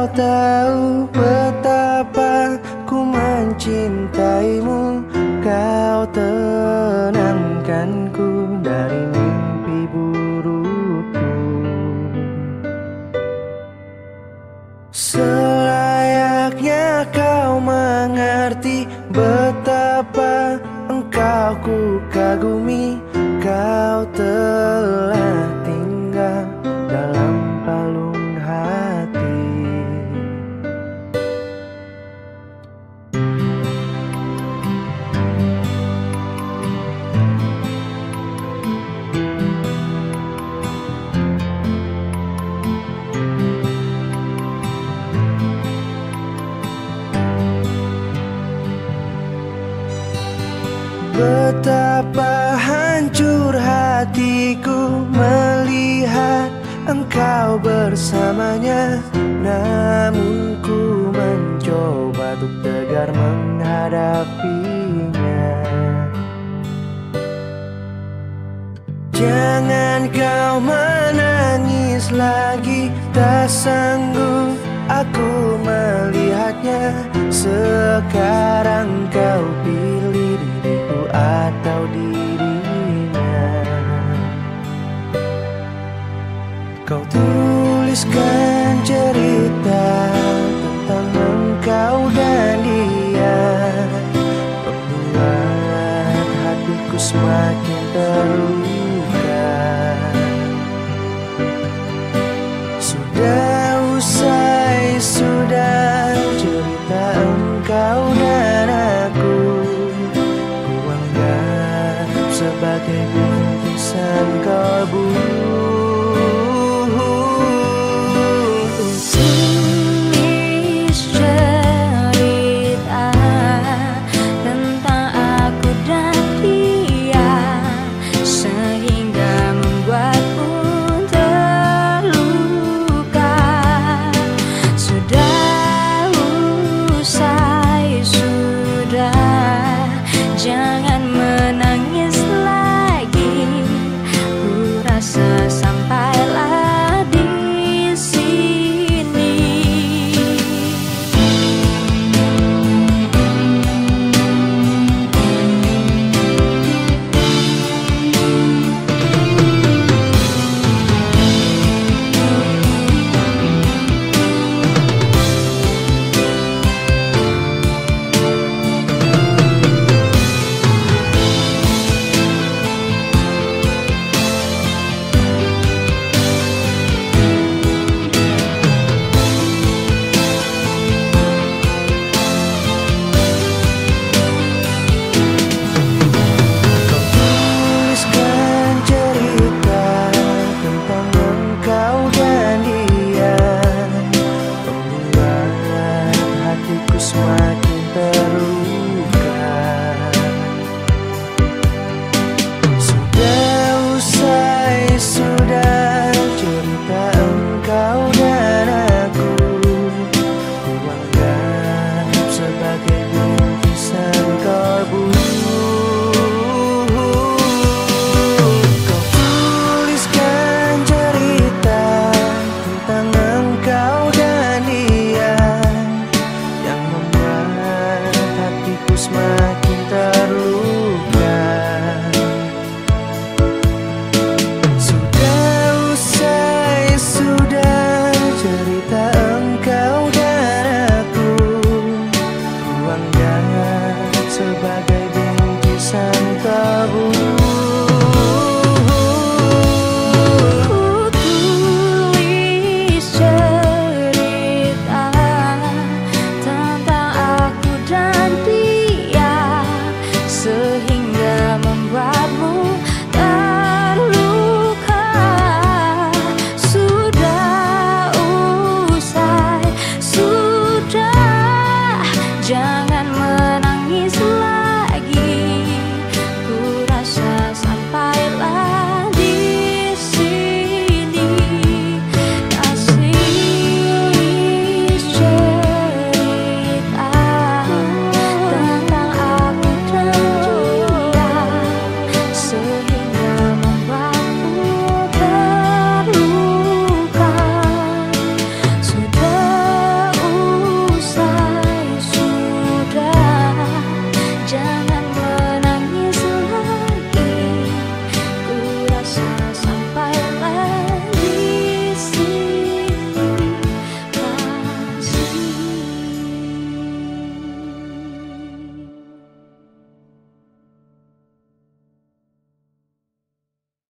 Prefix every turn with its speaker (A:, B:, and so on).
A: Engkau tahu betapa ku mencintaimu. Kau tenangkanku dari mimpi burukku. Selayaknya kau mengerti betapa engkau ku kagumi. Kau telah Betapa hancur hatiku melihat engkau bersamanya. Namun ku mencoba untuk tegar menghadapinya. Jangan kau menangis lagi Tak sanggup aku melihatnya Kau tuliskan cerita tentang engkau dan dia. Membuat hatiku semakin terluka. Sudah usai, sudah cerita engkau dan aku. Ku anggap sebagai bingkisan kalbu